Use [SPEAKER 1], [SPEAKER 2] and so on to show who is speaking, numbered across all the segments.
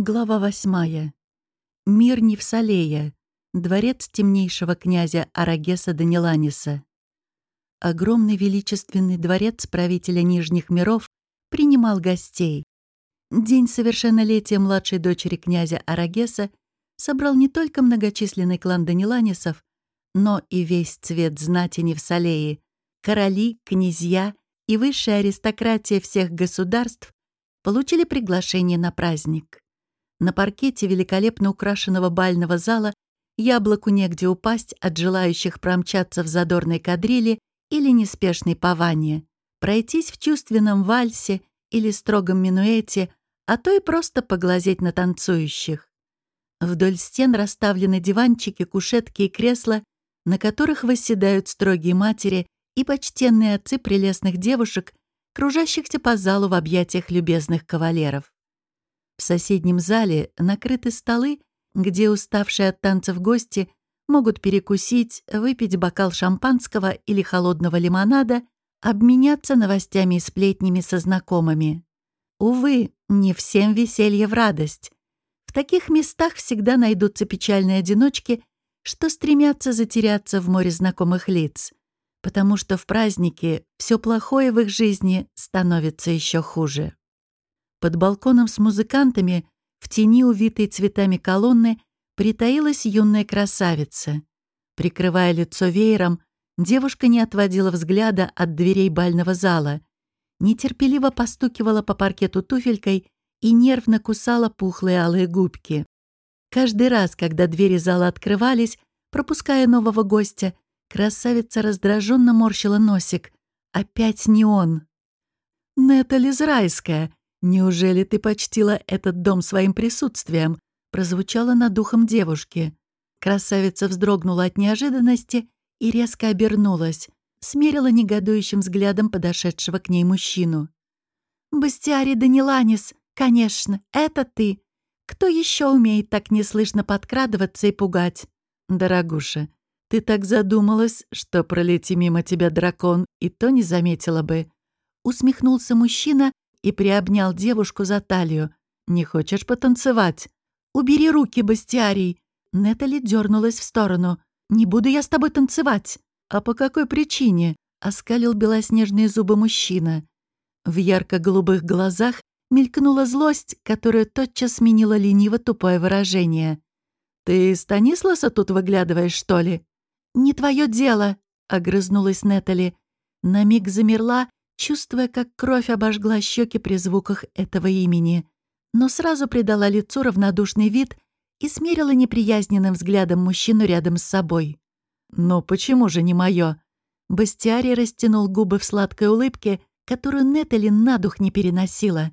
[SPEAKER 1] Глава восьмая. Мир Невсалея. Дворец темнейшего князя Арагеса Даниланиса. Огромный величественный дворец правителя Нижних миров принимал гостей. День совершеннолетия младшей дочери князя Арагеса собрал не только многочисленный клан Даниланисов, но и весь цвет знати Невсалеи, короли, князья и высшая аристократия всех государств получили приглашение на праздник. На паркете великолепно украшенного бального зала яблоку негде упасть от желающих промчаться в задорной кадрили или неспешной паване, пройтись в чувственном вальсе или строгом минуэте, а то и просто поглазеть на танцующих. Вдоль стен расставлены диванчики, кушетки и кресла, на которых восседают строгие матери и почтенные отцы прелестных девушек, кружащихся по залу в объятиях любезных кавалеров. В соседнем зале накрыты столы, где уставшие от танцев гости могут перекусить, выпить бокал шампанского или холодного лимонада, обменяться новостями и сплетнями со знакомыми. Увы, не всем веселье в радость. В таких местах всегда найдутся печальные одиночки, что стремятся затеряться в море знакомых лиц, потому что в празднике все плохое в их жизни становится еще хуже. Под балконом с музыкантами, в тени увитой цветами колонны, притаилась юная красавица. Прикрывая лицо веером, девушка не отводила взгляда от дверей бального зала, нетерпеливо постукивала по паркету туфелькой и нервно кусала пухлые алые губки. Каждый раз, когда двери зала открывались, пропуская нового гостя, красавица раздраженно морщила носик. Опять не он. «Нетали Зрайская!» «Неужели ты почтила этот дом своим присутствием?» прозвучало над духом девушки. Красавица вздрогнула от неожиданности и резко обернулась, смерила негодующим взглядом подошедшего к ней мужчину. «Бастиари Даниланис, конечно, это ты. Кто еще умеет так неслышно подкрадываться и пугать?» «Дорогуша, ты так задумалась, что пролети мимо тебя дракон, и то не заметила бы». Усмехнулся мужчина и приобнял девушку за талию. «Не хочешь потанцевать?» «Убери руки, Бастиарий!» Нетали дернулась в сторону. «Не буду я с тобой танцевать!» «А по какой причине?» — оскалил белоснежные зубы мужчина. В ярко-голубых глазах мелькнула злость, которая тотчас сменила лениво-тупое выражение. «Ты Станисласа тут выглядываешь, что ли?» «Не твое дело!» — огрызнулась Нетали. На миг замерла чувствуя, как кровь обожгла щеки при звуках этого имени, но сразу придала лицу равнодушный вид и смерила неприязненным взглядом мужчину рядом с собой. «Но почему же не моё?» Бастиари растянул губы в сладкой улыбке, которую Нетали на дух не переносила.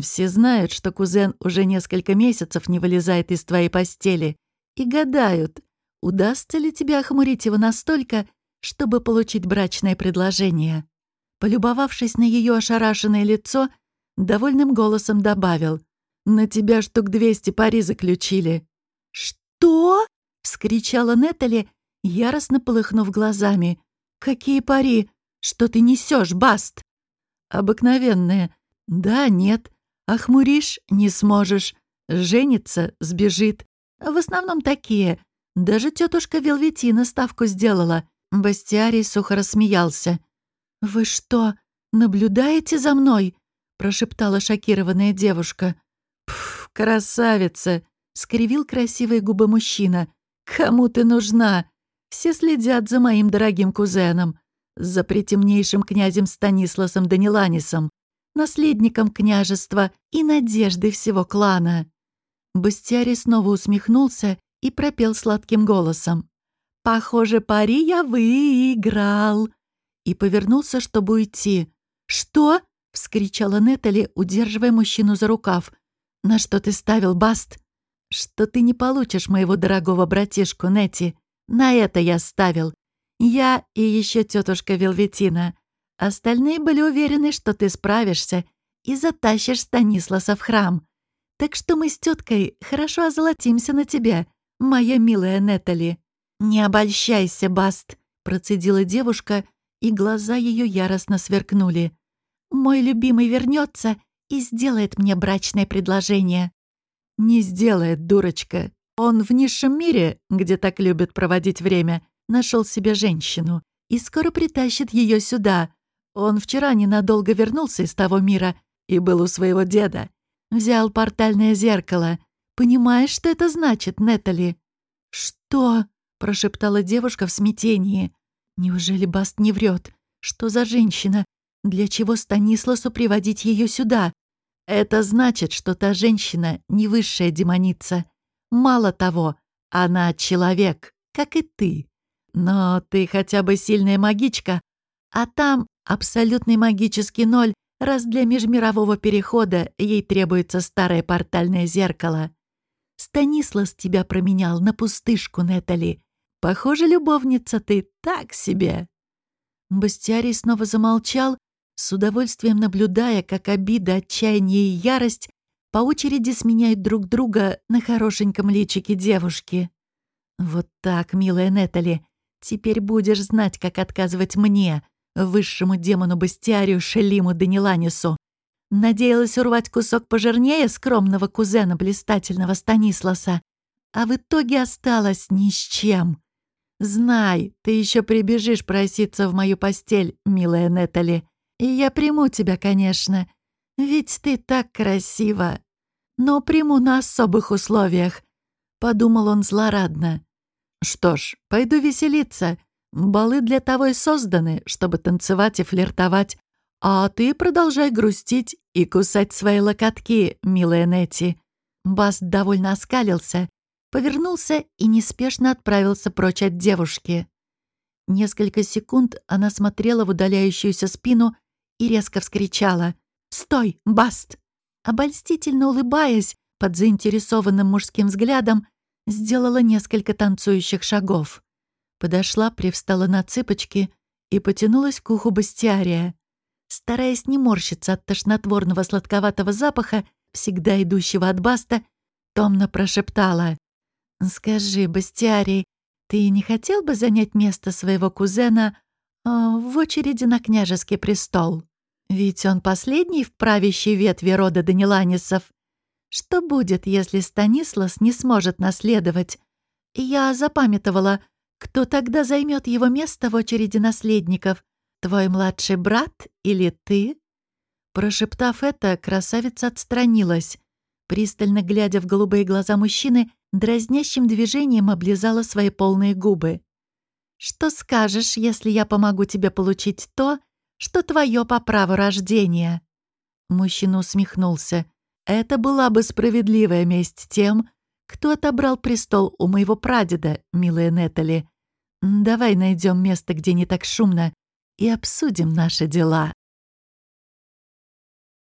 [SPEAKER 1] «Все знают, что кузен уже несколько месяцев не вылезает из твоей постели, и гадают, удастся ли тебе охмурить его настолько, чтобы получить брачное предложение». Полюбовавшись на ее ошарашенное лицо, довольным голосом добавил. «На тебя штук двести пари заключили». «Что?» — вскричала Нетали, яростно полыхнув глазами. «Какие пари? Что ты несешь, Баст?» «Обыкновенные. Да, нет. Охмуришь — не сможешь. Женится — сбежит. В основном такие. Даже тетушка Велветина ставку сделала». Бастиарий сухо рассмеялся. «Вы что, наблюдаете за мной?» — прошептала шокированная девушка. «Пф, красавица!» — скривил красивые губы мужчина. «Кому ты нужна? Все следят за моим дорогим кузеном, за притемнейшим князем Станисласом Даниланисом, наследником княжества и надеждой всего клана». Бастиари снова усмехнулся и пропел сладким голосом. «Похоже, пари я выиграл!» И повернулся, чтобы уйти. «Что?» — вскричала Нетали, удерживая мужчину за рукав. «На что ты ставил, Баст?» «Что ты не получишь моего дорогого братишку, Нети. На это я ставил. Я и еще тетушка Велветина. Остальные были уверены, что ты справишься и затащишь Станисласа в храм. Так что мы с теткой хорошо озолотимся на тебя, моя милая Нетали». «Не обольщайся, Баст», — процедила девушка, — и глаза ее яростно сверкнули. «Мой любимый вернется и сделает мне брачное предложение». Не сделает, дурочка. Он в низшем мире, где так любят проводить время, нашел себе женщину и скоро притащит ее сюда. Он вчера ненадолго вернулся из того мира и был у своего деда. Взял портальное зеркало. Понимаешь, что это значит, Нетали? «Что?» — прошептала девушка в смятении. «Неужели Баст не врет? Что за женщина? Для чего Станисласу приводить ее сюда? Это значит, что та женщина не высшая демоница. Мало того, она человек, как и ты. Но ты хотя бы сильная магичка, а там абсолютный магический ноль, раз для межмирового перехода ей требуется старое портальное зеркало. Станислас тебя променял на пустышку, Нетали. Похоже, любовница ты так себе». Бастиарий снова замолчал, с удовольствием наблюдая, как обида, отчаяние и ярость по очереди сменяют друг друга на хорошеньком личике девушки. «Вот так, милая Нетали, теперь будешь знать, как отказывать мне, высшему демону Бастиарию Шелиму Даниланису. Надеялась урвать кусок пожирнее скромного кузена блистательного Станисласа, а в итоге осталась ни с чем. Знай, ты еще прибежишь проситься в мою постель, милая Нетали, и я приму тебя, конечно, ведь ты так красива. Но приму на особых условиях, — подумал он злорадно. Что ж, пойду веселиться. Балы для того и созданы, чтобы танцевать и флиртовать. А ты продолжай грустить и кусать свои локотки, милая Нетти. Бас довольно оскалился, повернулся и неспешно отправился прочь от девушки. Несколько секунд она смотрела в удаляющуюся спину и резко вскричала «Стой, Баст!» Обольстительно улыбаясь, под заинтересованным мужским взглядом, сделала несколько танцующих шагов. Подошла, привстала на цыпочки и потянулась к уху Бастиария. Стараясь не морщиться от тошнотворного сладковатого запаха, всегда идущего от Баста, томно прошептала. «Скажи, Бастиарий, ты не хотел бы занять место своего кузена э, в очереди на княжеский престол? Ведь он последний в правящей ветви рода Даниланисов. Что будет, если Станислас не сможет наследовать? Я запамятовала, кто тогда займет его место в очереди наследников — «Твой младший брат или ты?» Прошептав это, красавица отстранилась. Пристально глядя в голубые глаза мужчины, дразнящим движением облизала свои полные губы. «Что скажешь, если я помогу тебе получить то, что твое по праву рождения?» Мужчина усмехнулся. «Это была бы справедливая месть тем, кто отобрал престол у моего прадеда, милая Нетали. Давай найдем место, где не так шумно, и обсудим наши дела.